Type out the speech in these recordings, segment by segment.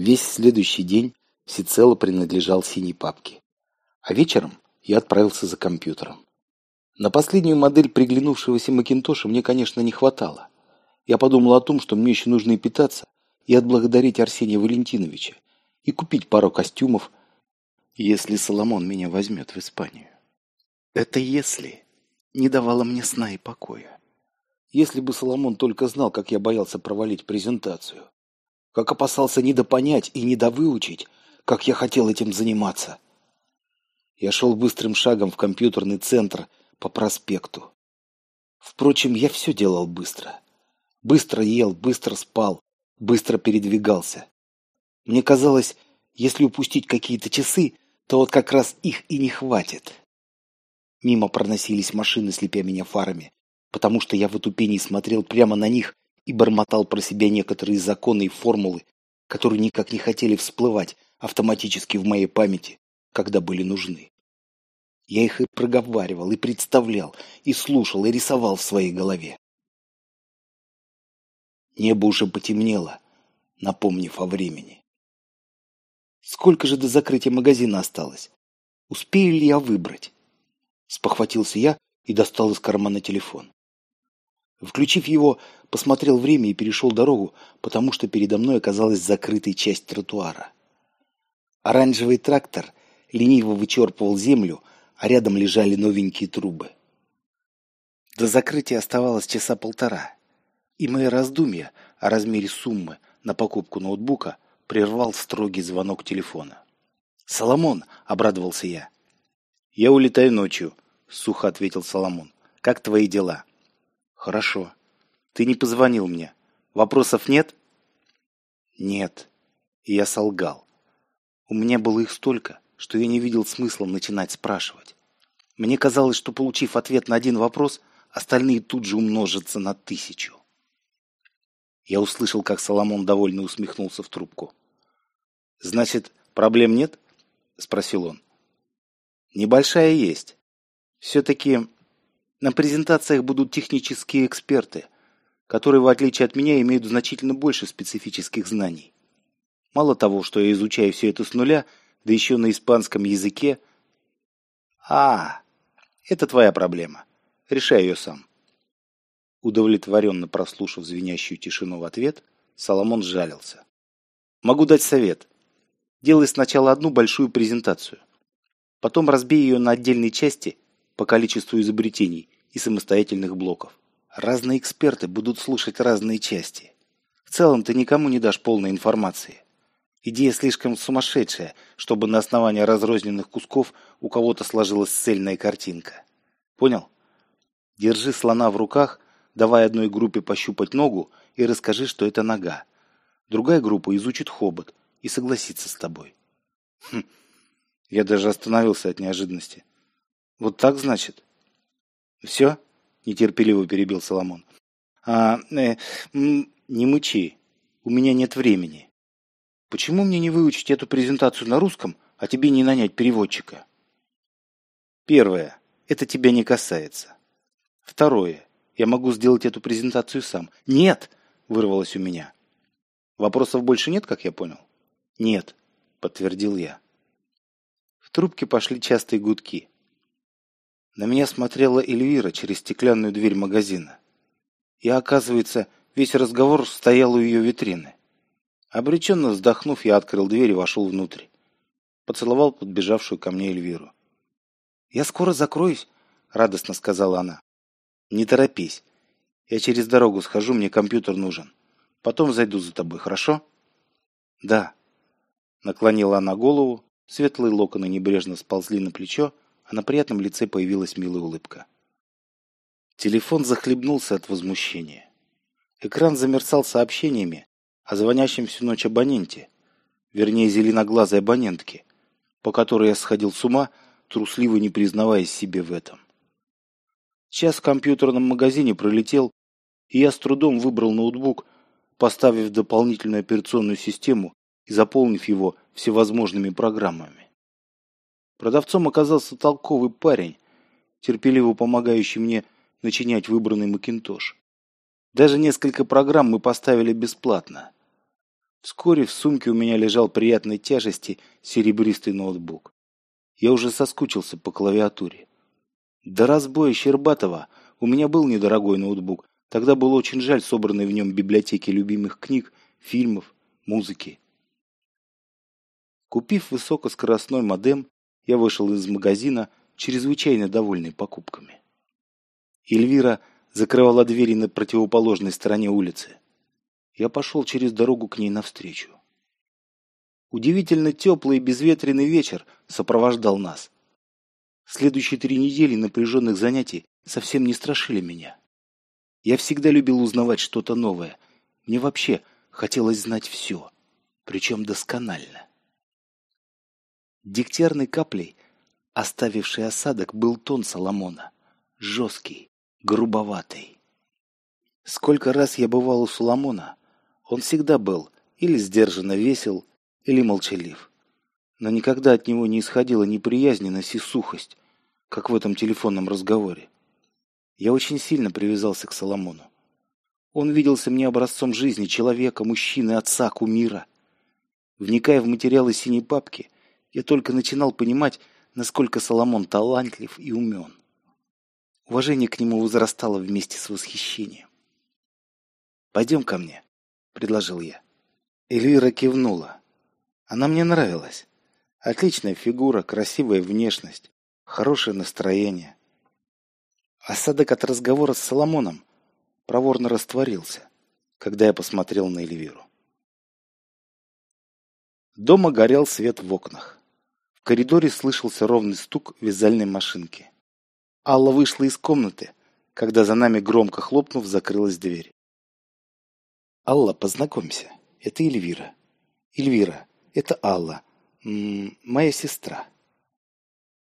Весь следующий день всецело принадлежал синей папке. А вечером я отправился за компьютером. На последнюю модель приглянувшегося Макинтоша мне, конечно, не хватало. Я подумал о том, что мне еще нужно и питаться, и отблагодарить Арсения Валентиновича, и купить пару костюмов, если Соломон меня возьмет в Испанию. Это «если» не давало мне сна и покоя. Если бы Соломон только знал, как я боялся провалить презентацию, как опасался недопонять и недовыучить, как я хотел этим заниматься. Я шел быстрым шагом в компьютерный центр по проспекту. Впрочем, я все делал быстро. Быстро ел, быстро спал, быстро передвигался. Мне казалось, если упустить какие-то часы, то вот как раз их и не хватит. Мимо проносились машины, слепя меня фарами, потому что я в отупении смотрел прямо на них и бормотал про себя некоторые законы и формулы, которые никак не хотели всплывать автоматически в моей памяти, когда были нужны. Я их и проговаривал, и представлял, и слушал, и рисовал в своей голове. Небо уже потемнело, напомнив о времени. Сколько же до закрытия магазина осталось? Успею ли я выбрать? Спохватился я и достал из кармана телефон. Включив его, посмотрел время и перешел дорогу, потому что передо мной оказалась закрытая часть тротуара. Оранжевый трактор лениво вычерпывал землю, а рядом лежали новенькие трубы. До закрытия оставалось часа полтора, и мои раздумья о размере суммы на покупку ноутбука прервал строгий звонок телефона. «Соломон!» — обрадовался я. «Я улетаю ночью», — сухо ответил Соломон. «Как твои дела?» «Хорошо. Ты не позвонил мне. Вопросов нет?» «Нет». И я солгал. У меня было их столько, что я не видел смысла начинать спрашивать. Мне казалось, что получив ответ на один вопрос, остальные тут же умножатся на тысячу. Я услышал, как Соломон довольно усмехнулся в трубку. «Значит, проблем нет?» – спросил он. «Небольшая есть. Все-таки на презентациях будут технические эксперты, которые, в отличие от меня, имеют значительно больше специфических знаний. Мало того, что я изучаю все это с нуля, да еще на испанском языке. А, это твоя проблема. Решай ее сам. Удовлетворенно прослушав звенящую тишину в ответ, Соломон сжалился. Могу дать совет. Делай сначала одну большую презентацию. Потом разбей ее на отдельные части по количеству изобретений и самостоятельных блоков. Разные эксперты будут слушать разные части. В целом ты никому не дашь полной информации. Идея слишком сумасшедшая, чтобы на основании разрозненных кусков у кого-то сложилась цельная картинка. Понял? Держи слона в руках, давай одной группе пощупать ногу и расскажи, что это нога. Другая группа изучит хобот и согласится с тобой. Хм. Я даже остановился от неожиданности. Вот так, значит? Все? Нетерпеливо перебил Соломон. А, э, не мычи. У меня нет времени. Почему мне не выучить эту презентацию на русском, а тебе не нанять переводчика? Первое. Это тебя не касается. Второе. Я могу сделать эту презентацию сам. Нет! Вырвалось у меня. Вопросов больше нет, как я понял? Нет, подтвердил я. В трубке пошли частые гудки. На меня смотрела Эльвира через стеклянную дверь магазина. И, оказывается, весь разговор стоял у ее витрины. Обреченно вздохнув, я открыл дверь и вошел внутрь. Поцеловал подбежавшую ко мне Эльвиру. «Я скоро закроюсь», — радостно сказала она. «Не торопись. Я через дорогу схожу, мне компьютер нужен. Потом зайду за тобой, хорошо?» «Да». Наклонила она голову, светлые локоны небрежно сползли на плечо, а на приятном лице появилась милая улыбка. Телефон захлебнулся от возмущения. Экран замерцал сообщениями, о звонящем всю ночь абоненте, вернее, зеленоглазой абонентке, по которой я сходил с ума, трусливо не признаваясь себе в этом. Час в компьютерном магазине пролетел, и я с трудом выбрал ноутбук, поставив дополнительную операционную систему и заполнив его всевозможными программами. Продавцом оказался толковый парень, терпеливо помогающий мне начинять выбранный Макинтош. Даже несколько программ мы поставили бесплатно. Вскоре в сумке у меня лежал приятной тяжести серебристый ноутбук. Я уже соскучился по клавиатуре. До разбоя Щербатова у меня был недорогой ноутбук. Тогда было очень жаль собранной в нем библиотеки любимых книг, фильмов, музыки. Купив высокоскоростной модем, я вышел из магазина, чрезвычайно довольный покупками. Эльвира закрывала двери на противоположной стороне улицы. Я пошел через дорогу к ней навстречу. Удивительно теплый и безветренный вечер сопровождал нас. Следующие три недели напряженных занятий совсем не страшили меня. Я всегда любил узнавать что-то новое. Мне вообще хотелось знать все, причем досконально. Дегтярной каплей, оставивший осадок, был тон Соломона. Жесткий, грубоватый. Сколько раз я бывал у Соломона, он всегда был или сдержанно весел, или молчалив. Но никогда от него не исходила неприязненность и сухость, как в этом телефонном разговоре. Я очень сильно привязался к Соломону. Он виделся мне образцом жизни, человека, мужчины, отца, кумира. Вникая в материалы синей папки, я только начинал понимать, насколько Соломон талантлив и умен. Уважение к нему возрастало вместе с восхищением. «Пойдем ко мне», — предложил я. Эльвира кивнула. Она мне нравилась. Отличная фигура, красивая внешность, хорошее настроение. Осадок от разговора с Соломоном проворно растворился, когда я посмотрел на Эльвиру. Дома горел свет в окнах. В коридоре слышался ровный стук вязальной машинки. Алла вышла из комнаты, когда за нами громко хлопнув закрылась дверь. «Алла, познакомься, это Эльвира. Эльвира, это Алла, м -м, моя сестра».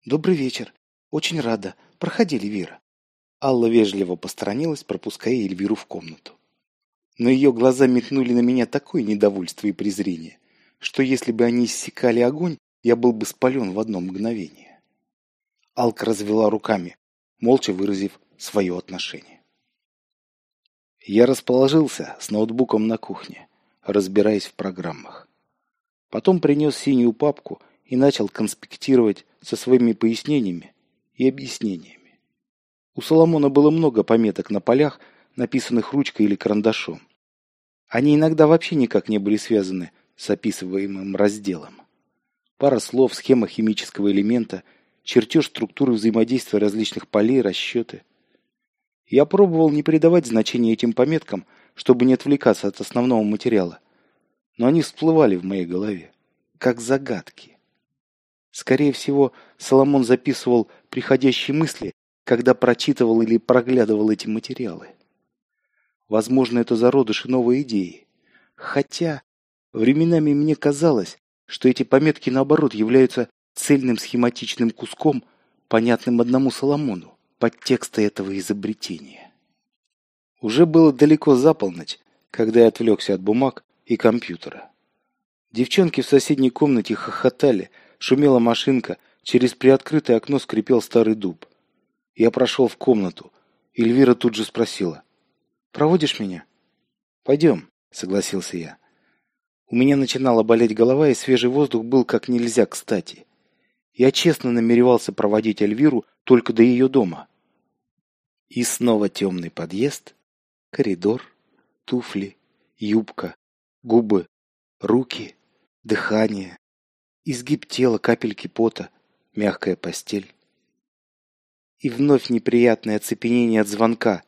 «Добрый вечер. Очень рада. Проходи, Эльвира». Алла вежливо посторонилась, пропуская Эльвиру в комнату. Но ее глаза метнули на меня такое недовольство и презрение, что если бы они иссякали огонь, я был бы спален в одно мгновение. Алка развела руками, молча выразив свое отношение. Я расположился с ноутбуком на кухне, разбираясь в программах. Потом принес синюю папку и начал конспектировать со своими пояснениями и объяснениями. У Соломона было много пометок на полях, написанных ручкой или карандашом. Они иногда вообще никак не были связаны с описываемым разделом пара слов, схема химического элемента, чертеж структуры взаимодействия различных полей, расчеты. Я пробовал не придавать значения этим пометкам, чтобы не отвлекаться от основного материала. Но они всплывали в моей голове, как загадки. Скорее всего, Соломон записывал приходящие мысли, когда прочитывал или проглядывал эти материалы. Возможно, это зародыши новой идеи. Хотя временами мне казалось, что эти пометки, наоборот, являются цельным схематичным куском, понятным одному Соломону, подтекста этого изобретения. Уже было далеко за полночь, когда я отвлекся от бумаг и компьютера. Девчонки в соседней комнате хохотали, шумела машинка, через приоткрытое окно скрипел старый дуб. Я прошел в комнату. Эльвира тут же спросила. «Проводишь меня?» «Пойдем», — согласился я. У меня начинала болеть голова, и свежий воздух был как нельзя кстати. Я честно намеревался проводить Эльвиру только до ее дома. И снова темный подъезд, коридор, туфли, юбка, губы, руки, дыхание, изгиб тела, капельки пота, мягкая постель. И вновь неприятное оцепенение от звонка,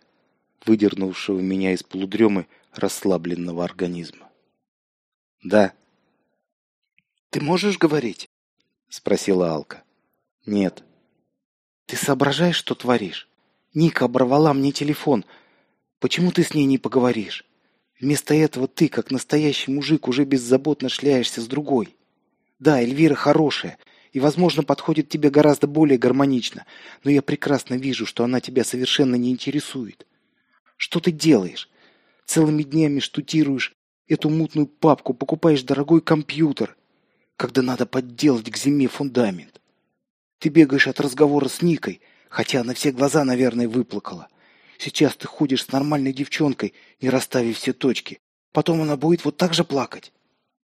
выдернувшего меня из полудремы расслабленного организма. Да. Ты можешь говорить? Спросила Алка. Нет. Ты соображаешь, что творишь? Ника оборвала мне телефон. Почему ты с ней не поговоришь? Вместо этого ты, как настоящий мужик, уже беззаботно шляешься с другой. Да, Эльвира хорошая, и, возможно, подходит тебе гораздо более гармонично, но я прекрасно вижу, что она тебя совершенно не интересует. Что ты делаешь? Целыми днями штутируешь эту мутную папку, покупаешь дорогой компьютер, когда надо подделать к зиме фундамент. Ты бегаешь от разговора с Никой, хотя она все глаза, наверное, выплакала. Сейчас ты ходишь с нормальной девчонкой, не расставив все точки. Потом она будет вот так же плакать.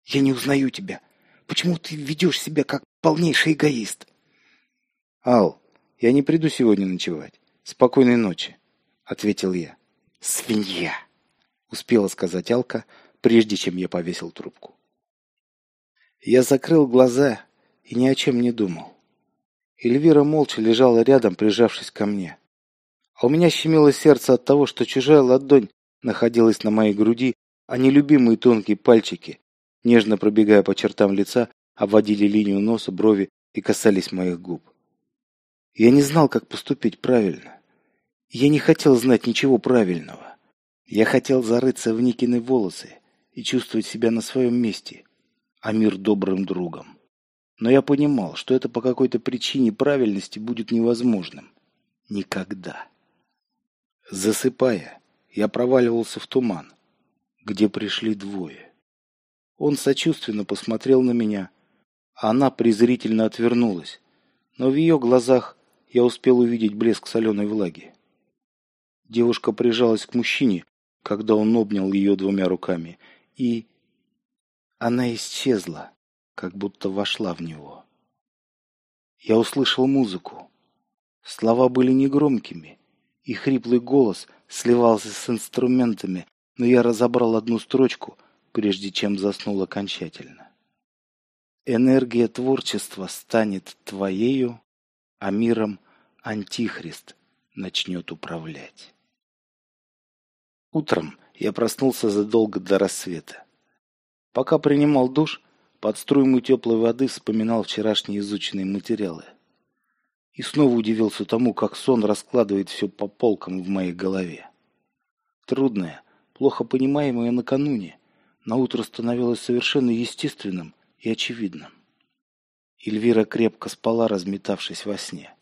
Я не узнаю тебя. Почему ты ведешь себя как полнейший эгоист? Ал, я не приду сегодня ночевать. Спокойной ночи, ответил я. Свинья, успела сказать Алка, прежде чем я повесил трубку. Я закрыл глаза и ни о чем не думал. Эльвира молча лежала рядом, прижавшись ко мне. А у меня щемило сердце от того, что чужая ладонь находилась на моей груди, а нелюбимые тонкие пальчики, нежно пробегая по чертам лица, обводили линию носа, брови и касались моих губ. Я не знал, как поступить правильно. Я не хотел знать ничего правильного. Я хотел зарыться в Никины волосы и чувствовать себя на своем месте, а мир добрым другом. Но я понимал, что это по какой-то причине правильности будет невозможным. Никогда. Засыпая, я проваливался в туман, где пришли двое. Он сочувственно посмотрел на меня, а она презрительно отвернулась, но в ее глазах я успел увидеть блеск соленой влаги. Девушка прижалась к мужчине, когда он обнял ее двумя руками, и... Она исчезла, как будто вошла в него. Я услышал музыку. Слова были негромкими, и хриплый голос сливался с инструментами, но я разобрал одну строчку, прежде чем заснул окончательно. Энергия творчества станет твоею, а миром Антихрист начнет управлять. Утром я проснулся задолго до рассвета. Пока принимал душ, под струймой теплой воды вспоминал вчерашние изученные материалы. И снова удивился тому, как сон раскладывает все по полкам в моей голове. Трудное, плохо понимаемое накануне, на утро становилось совершенно естественным и очевидным. Эльвира крепко спала, разметавшись во сне.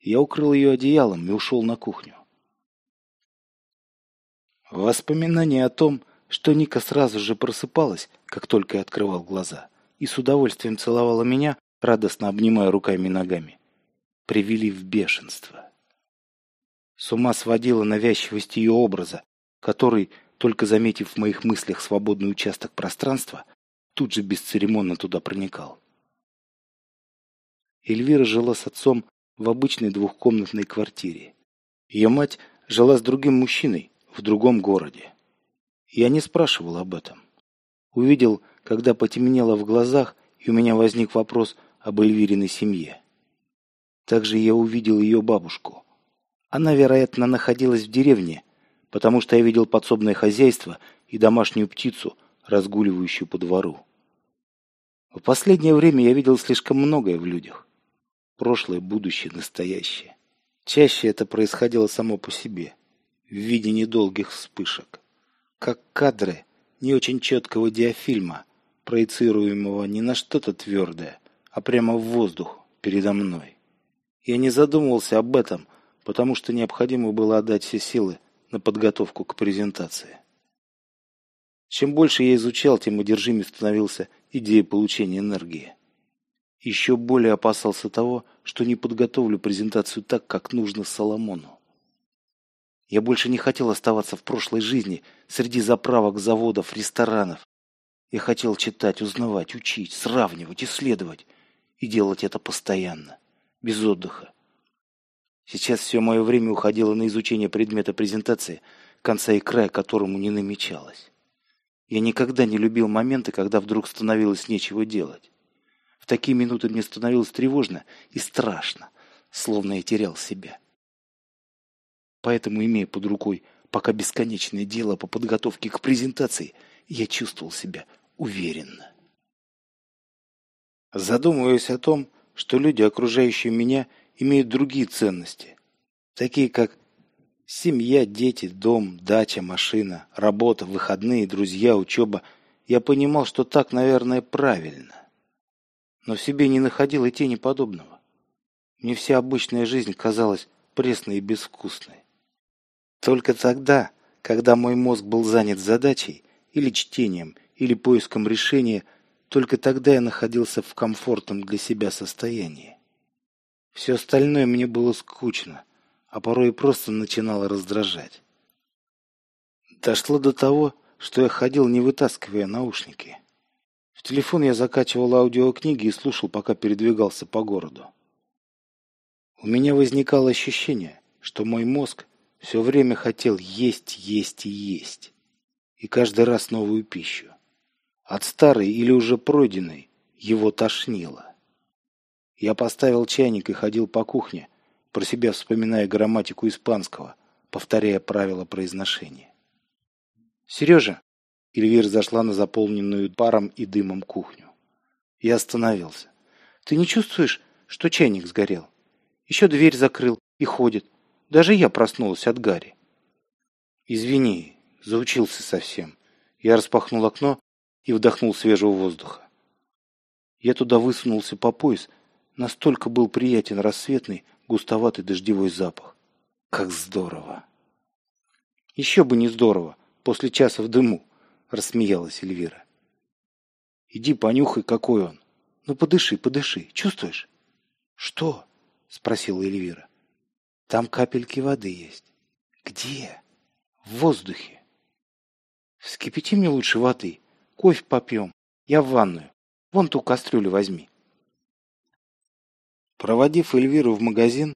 Я укрыл ее одеялом и ушел на кухню. Воспоминание о том, что Ника сразу же просыпалась, как только я открывал глаза, и с удовольствием целовала меня, радостно обнимая руками и ногами, привели в бешенство. С ума сводила навязчивость ее образа, который, только заметив в моих мыслях свободный участок пространства, тут же бесцеремонно туда проникал. Эльвира жила с отцом в обычной двухкомнатной квартире. Ее мать жила с другим мужчиной в другом городе. Я не спрашивал об этом. Увидел, когда потемнело в глазах, и у меня возник вопрос об Эльвириной семье. Также я увидел ее бабушку. Она, вероятно, находилась в деревне, потому что я видел подсобное хозяйство и домашнюю птицу, разгуливающую по двору. В последнее время я видел слишком многое в людях. Прошлое, будущее, настоящее. Чаще это происходило само по себе, в виде недолгих вспышек. Как кадры не очень четкого диафильма, проецируемого не на что-то твердое, а прямо в воздух передо мной. Я не задумывался об этом, потому что необходимо было отдать все силы на подготовку к презентации. Чем больше я изучал, тем одержимее становился идея получения энергии. Еще более опасался того, что не подготовлю презентацию так, как нужно Соломону. Я больше не хотел оставаться в прошлой жизни среди заправок, заводов, ресторанов. Я хотел читать, узнавать, учить, сравнивать, исследовать. И делать это постоянно, без отдыха. Сейчас все мое время уходило на изучение предмета презентации, конца и края которому не намечалось. Я никогда не любил моменты, когда вдруг становилось нечего делать. В такие минуты мне становилось тревожно и страшно, словно я терял себя. Поэтому, имея под рукой пока бесконечное дело по подготовке к презентации, я чувствовал себя уверенно. Задумываясь о том, что люди, окружающие меня, имеют другие ценности, такие как семья, дети, дом, дача, машина, работа, выходные, друзья, учеба, я понимал, что так, наверное, правильно но в себе не находил и тени подобного. Мне вся обычная жизнь казалась пресной и безвкусной. Только тогда, когда мой мозг был занят задачей, или чтением, или поиском решения, только тогда я находился в комфортном для себя состоянии. Все остальное мне было скучно, а порой и просто начинало раздражать. Дошло до того, что я ходил, не вытаскивая наушники. телефон я закачивал аудиокниги и слушал, пока передвигался по городу. У меня возникало ощущение, что мой мозг все время хотел есть, есть и есть. И каждый раз новую пищу. От старой или уже пройденной его тошнило. Я поставил чайник и ходил по кухне, про себя вспоминая грамматику испанского, повторяя правила произношения. «Сережа!» Эльвира зашла на заполненную паром и дымом кухню. Я остановился. «Ты не чувствуешь, что чайник сгорел? Еще дверь закрыл и ходит. Даже я проснулась от Гарри». «Извини, заучился совсем». Я распахнул окно и вдохнул свежего воздуха. Я туда высунулся по пояс, настолько был приятен рассветный, густоватый дождевой запах. Как здорово! Еще бы не здорово, после часа в дыму, рассмеялась Эльвира. Иди понюхай, какой он. Ну, подыши, подыши. Чувствуешь? Что? Спросила Эльвира. Там капельки воды есть. Где? В воздухе. Вскипяти мне лучше воды. Кофе попьем. Я в ванную. Вон ту кастрюлю возьми. Проводив Эльвиру в магазин,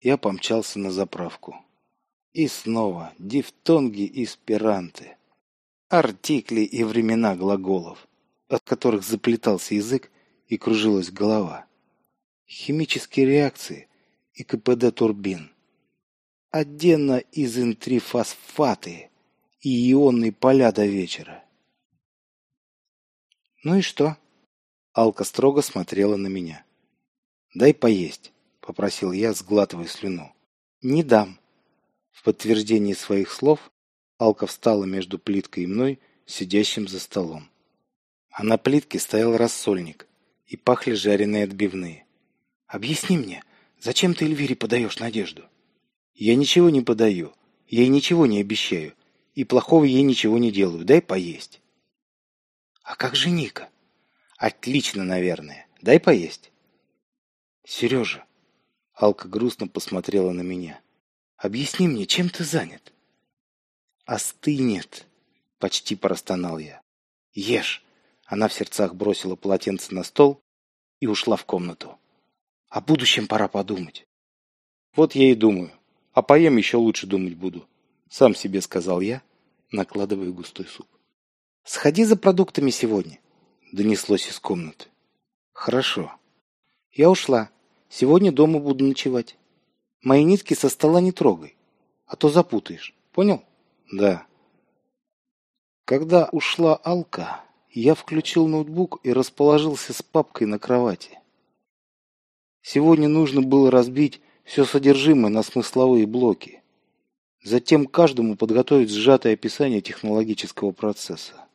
я помчался на заправку. И снова дифтонги и спиранты. Артикли и времена глаголов, от которых заплетался язык и кружилась голова. Химические реакции и КПД турбин. Аденно-изентрифосфаты и ионные поля до вечера. Ну и что? Алка строго смотрела на меня. «Дай поесть», — попросил я, сглатывая слюну. «Не дам». В подтверждении своих слов Алка встала между плиткой и мной, сидящим за столом. А на плитке стоял рассольник, и пахли жареные отбивные. «Объясни мне, зачем ты Эльвире подаешь надежду?» «Я ничего не подаю, я ей ничего не обещаю, и плохого ей ничего не делаю, дай поесть». «А как же Ника?» Отлично, наверное. Дай поесть. Сережа. Алка грустно посмотрела на меня. Объясни мне, чем ты занят? Остынет. Почти простонал я. Ешь. Она в сердцах бросила полотенце на стол и ушла в комнату. О будущем пора подумать. Вот я и думаю. А поем еще лучше думать буду. Сам себе сказал я, накладывая густой суп. Сходи за продуктами сегодня донеслось из комнаты. Хорошо. Я ушла. Сегодня дома буду ночевать. Мои нитки со стола не трогай, а то запутаешь. Понял? Да. Когда ушла Алка, я включил ноутбук и расположился с папкой на кровати. Сегодня нужно было разбить все содержимое на смысловые блоки. Затем каждому подготовить сжатое описание технологического процесса.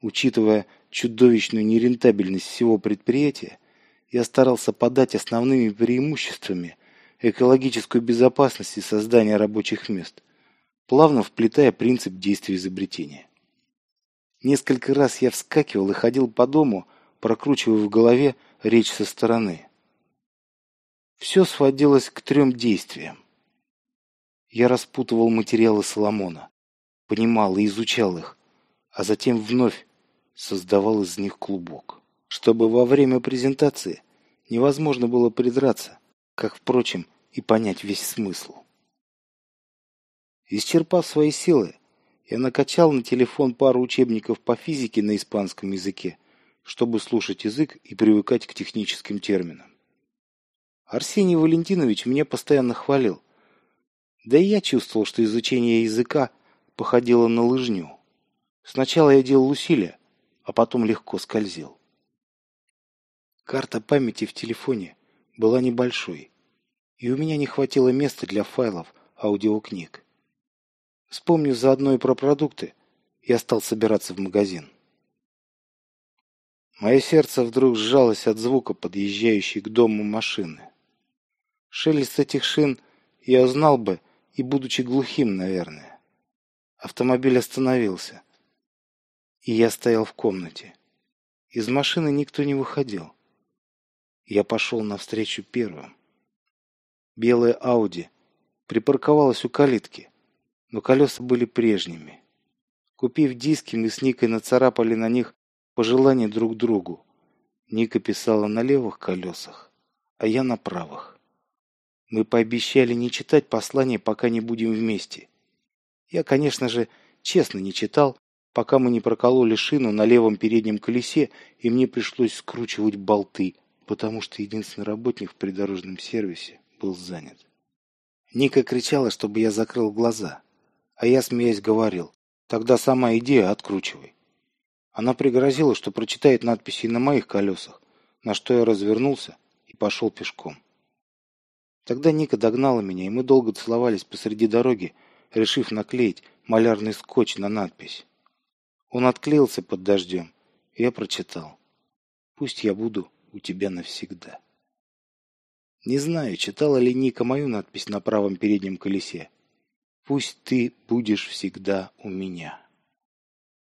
Учитывая чудовищную нерентабельность всего предприятия, я старался подать основными преимуществами экологическую безопасность и создание рабочих мест, плавно вплетая принцип действия изобретения. Несколько раз я вскакивал и ходил по дому, прокручивая в голове речь со стороны. Все сводилось к трем действиям. Я распутывал материалы Соломона, понимал и изучал их, а затем вновь создавал из них клубок, чтобы во время презентации невозможно было придраться, как, впрочем, и понять весь смысл. Исчерпав свои силы, я накачал на телефон пару учебников по физике на испанском языке, чтобы слушать язык и привыкать к техническим терминам. Арсений Валентинович меня постоянно хвалил. Да и я чувствовал, что изучение языка походило на лыжню. Сначала я делал усилия, а потом легко скользил. Карта памяти в телефоне была небольшой, и у меня не хватило места для файлов аудиокниг. Вспомнив заодно и про продукты, я стал собираться в магазин. Мое сердце вдруг сжалось от звука подъезжающей к дому машины. Шелест этих шин я узнал бы и будучи глухим, наверное. Автомобиль остановился и я стоял в комнате. Из машины никто не выходил. Я пошел навстречу первым. Белая Ауди припарковалась у калитки, но колеса были прежними. Купив диски, мы с Никой нацарапали на них пожелания друг другу. Ника писала на левых колесах, а я на правых. Мы пообещали не читать послание, пока не будем вместе. Я, конечно же, честно не читал, пока мы не прокололи шину на левом переднем колесе, и мне пришлось скручивать болты, потому что единственный работник в придорожном сервисе был занят. Ника кричала, чтобы я закрыл глаза, а я, смеясь, говорил, тогда сама идея откручивай. Она пригрозила, что прочитает надписи на моих колесах, на что я развернулся и пошел пешком. Тогда Ника догнала меня, и мы долго целовались посреди дороги, решив наклеить малярный скотч на надпись. Он отклеился под дождем, и я прочитал. «Пусть я буду у тебя навсегда». Не знаю, читала ли Ника мою надпись на правом переднем колесе. «Пусть ты будешь всегда у меня».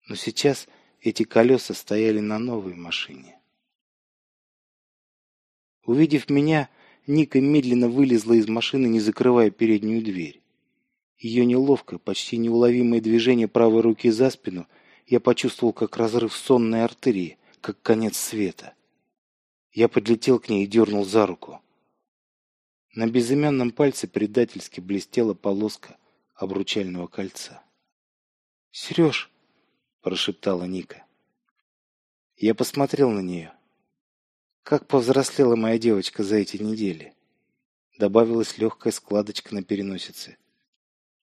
Но сейчас эти колеса стояли на новой машине. Увидев меня, Ника медленно вылезла из машины, не закрывая переднюю дверь. Ее неловкое, почти неуловимое движение правой руки за спину я почувствовал как разрыв сонной артерии, как конец света. Я подлетел к ней и дернул за руку. На безымянном пальце предательски блестела полоска обручального кольца. «Сереж!» – прошептала Ника. Я посмотрел на нее. Как повзрослела моя девочка за эти недели. Добавилась легкая складочка на переносице.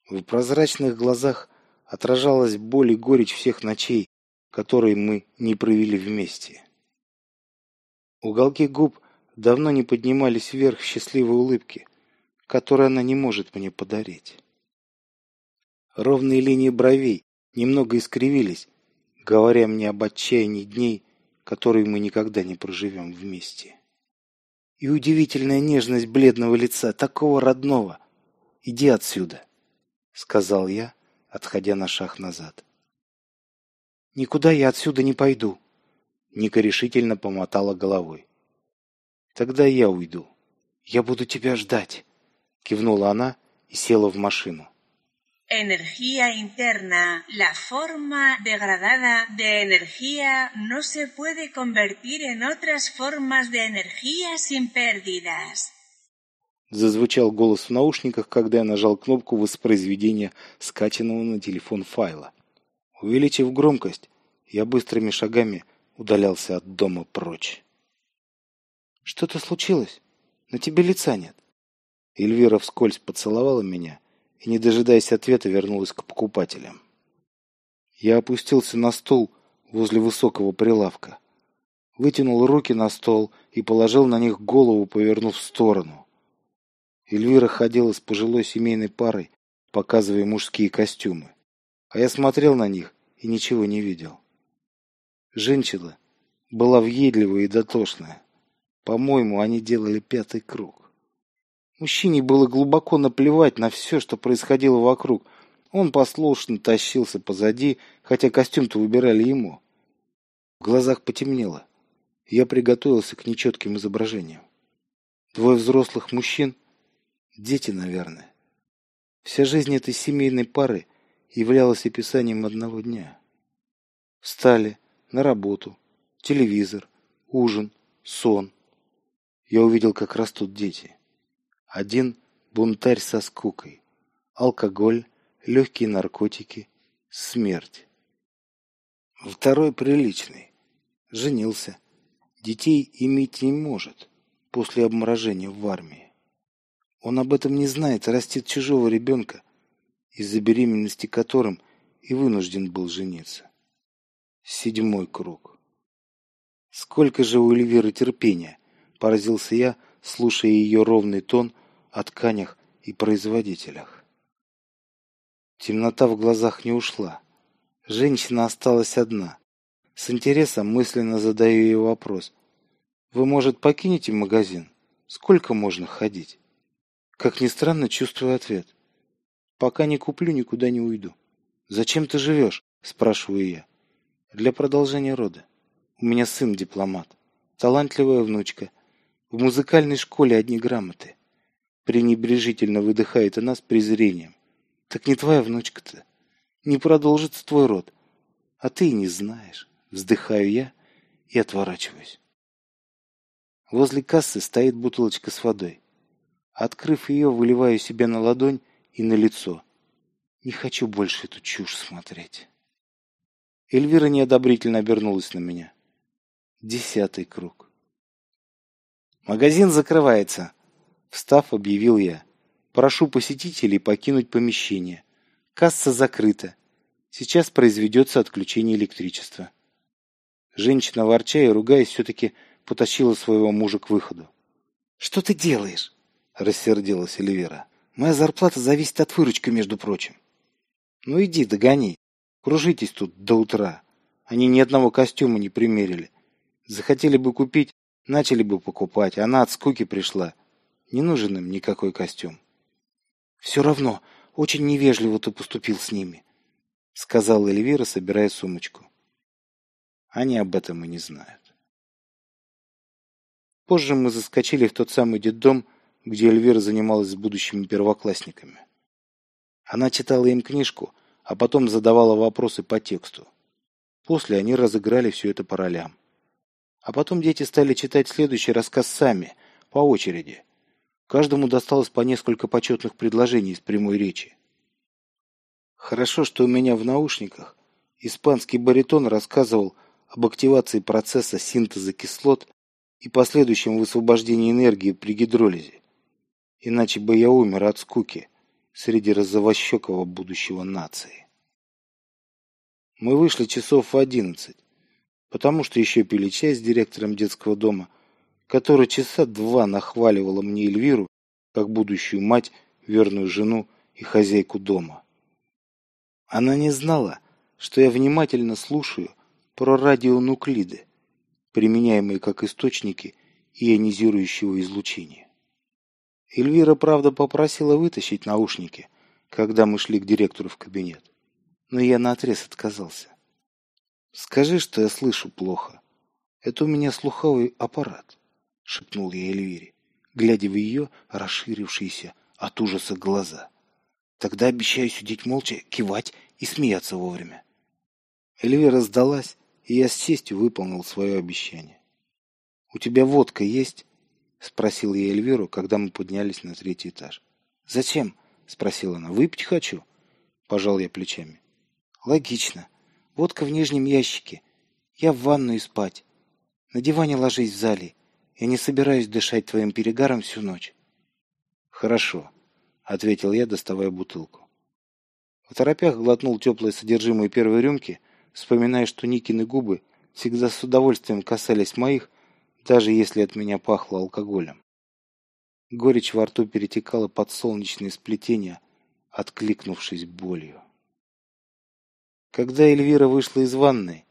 В прозрачных глазах отражалась боль и горечь всех ночей, которые мы не провели вместе. Уголки губ давно не поднимались вверх счастливой улыбки, которую она не может мне подарить. Ровные линии бровей немного искривились, говоря мне об отчаянии дней, которую мы никогда не проживем вместе. И удивительная нежность бледного лица, такого родного. Иди отсюда, сказал я, отходя на шаг назад. Никуда я отсюда не пойду. Ника решительно помотала головой. Тогда я уйду. Я буду тебя ждать, кивнула она и села в машину. Energía interna. La forma degradada de energía no se puede convertir en otras formas de energía sin pérdidas. Зазвучал голос в наушниках, когда я нажал кнопку воспроизведения скачанного на телефон файла. Увеличив громкость, я быстрыми шагами удалялся от дома прочь. «Что-то случилось? На тебе лица нет». Эльвира вскользь поцеловала меня и, не дожидаясь ответа, вернулась к покупателям. Я опустился на стул возле высокого прилавка, вытянул руки на стол и положил на них голову, повернув в сторону. Эльвира ходила с пожилой семейной парой, показывая мужские костюмы, а я смотрел на них и ничего не видел. Женщина была въедливая и дотошная. По-моему, они делали пятый круг. Мужчине было глубоко наплевать на все, что происходило вокруг. Он послушно тащился позади, хотя костюм-то выбирали ему. В глазах потемнело. Я приготовился к нечетким изображениям. Двое взрослых мужчин, дети, наверное. Вся жизнь этой семейной пары являлась описанием одного дня. Встали, на работу, телевизор, ужин, сон. Я увидел, как растут дети. Один бунтарь со скукой. Алкоголь, легкие наркотики, смерть. Второй приличный. Женился. Детей иметь не может после обморожения в армии. Он об этом не знает, растит чужого ребенка, из-за беременности которым и вынужден был жениться. Седьмой круг. Сколько же у Эльвиры терпения, поразился я, слушая ее ровный тон о тканях и производителях. Темнота в глазах не ушла. Женщина осталась одна. С интересом мысленно задаю ей вопрос. «Вы, может, покинете магазин? Сколько можно ходить?» Как ни странно, чувствую ответ. «Пока не куплю, никуда не уйду». «Зачем ты живешь?» – спрашиваю я. «Для продолжения рода. У меня сын дипломат. Талантливая внучка. В музыкальной школе одни грамоты пренебрежительно выдыхает она с презрением. Так не твоя внучка-то. Не продолжится твой род. А ты не знаешь. Вздыхаю я и отворачиваюсь. Возле кассы стоит бутылочка с водой. Открыв ее, выливаю себе на ладонь и на лицо. Не хочу больше эту чушь смотреть. Эльвира неодобрительно обернулась на меня. Десятый круг. «Магазин закрывается!» Встав, объявил я. «Прошу посетителей покинуть помещение. Касса закрыта. Сейчас произведется отключение электричества». Женщина, ворча и ругаясь, все-таки потащила своего мужа к выходу. «Что ты делаешь?» – рассердилась Эльвира. «Моя зарплата зависит от выручки, между прочим». «Ну иди, догони. Кружитесь тут до утра. Они ни одного костюма не примерили. Захотели бы купить, начали бы покупать. Она от скуки пришла. Не нужен им никакой костюм». «Все равно, очень невежливо ты поступил с ними», — сказала Эльвира, собирая сумочку. Они об этом и не знают. Позже мы заскочили в тот самый детдом, где Эльвира занималась с будущими первоклассниками. Она читала им книжку, а потом задавала вопросы по тексту. После они разыграли все это по ролям. А потом дети стали читать следующий рассказ сами, по очереди. Каждому досталось по несколько почетных предложений из прямой речи. Хорошо, что у меня в наушниках испанский баритон рассказывал об активации процесса синтеза кислот и последующем высвобождении энергии при гидролизе. Иначе бы я умер от скуки среди розовощекого будущего нации. Мы вышли часов в одиннадцать, потому что еще пили чай с директором детского дома, который часа два нахваливала мне Эльвиру как будущую мать, верную жену и хозяйку дома. Она не знала, что я внимательно слушаю про радионуклиды, применяемые как источники ионизирующего излучения. Эльвира, правда, попросила вытащить наушники, когда мы шли к директору в кабинет, но я наотрез отказался. «Скажи, что я слышу плохо. Это у меня слуховой аппарат», — шепнул я Эльвире, глядя в ее расширившиеся от ужаса глаза. «Тогда обещаю сидеть молча, кивать и смеяться вовремя». Эльвира сдалась и я с честью выполнил свое обещание. «У тебя водка есть?» — спросил я Эльвиру, когда мы поднялись на третий этаж. «Зачем?» — спросила она. «Выпить хочу». Пожал я плечами. «Логично. Водка в нижнем ящике. Я в ванную спать. На диване ложись в зале. Я не собираюсь дышать твоим перегаром всю ночь». «Хорошо», — ответил я, доставая бутылку. В торопях глотнул теплое содержимое первой рюмки — вспоминая, что Никины губы всегда с удовольствием касались моих, даже если от меня пахло алкоголем. Горечь во рту перетекала под солнечные сплетения, откликнувшись болью. Когда Эльвира вышла из ванной,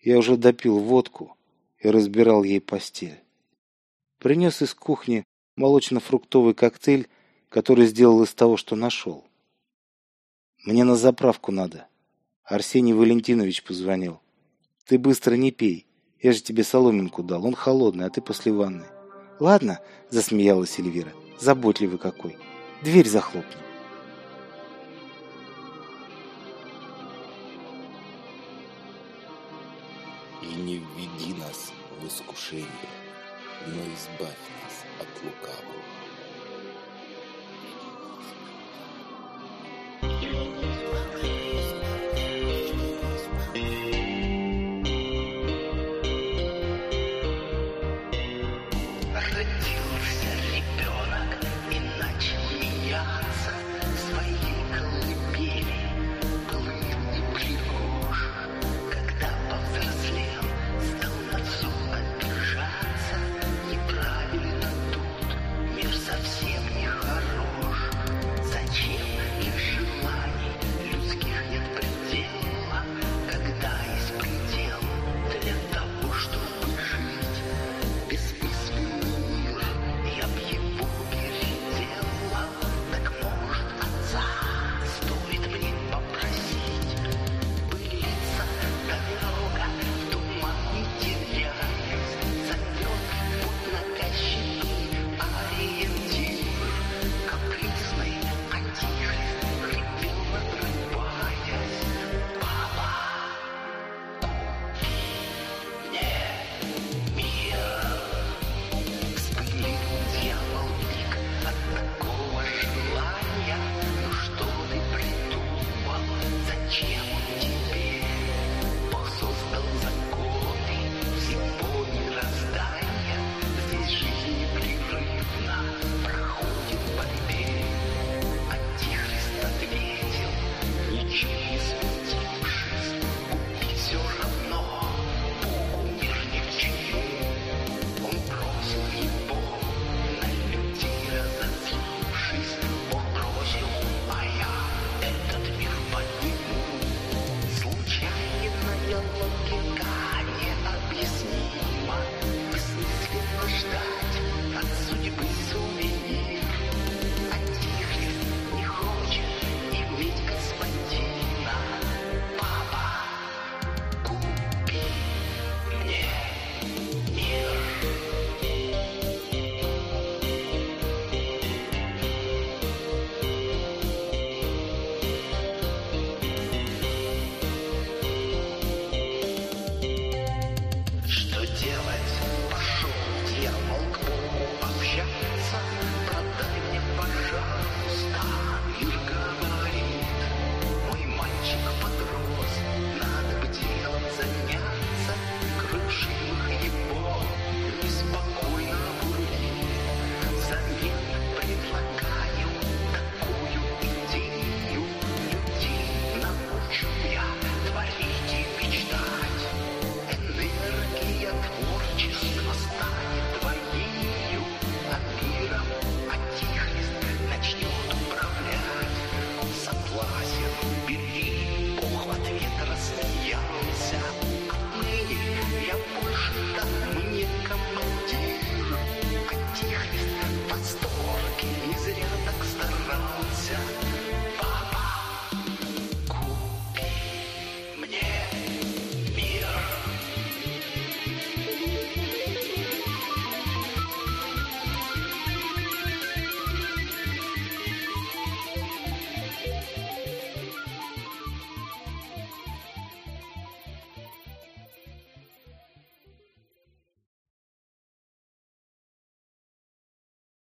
я уже допил водку и разбирал ей постель. Принес из кухни молочно-фруктовый коктейль, который сделал из того, что нашел. «Мне на заправку надо», Арсений Валентинович позвонил. Ты быстро не пей. Я же тебе соломинку дал. Он холодный, а ты после ванны. Ладно, засмеялась Эльвира. Заботливый какой. Дверь захлопни. И не введи нас в искушение, но избавь нас от лукавого.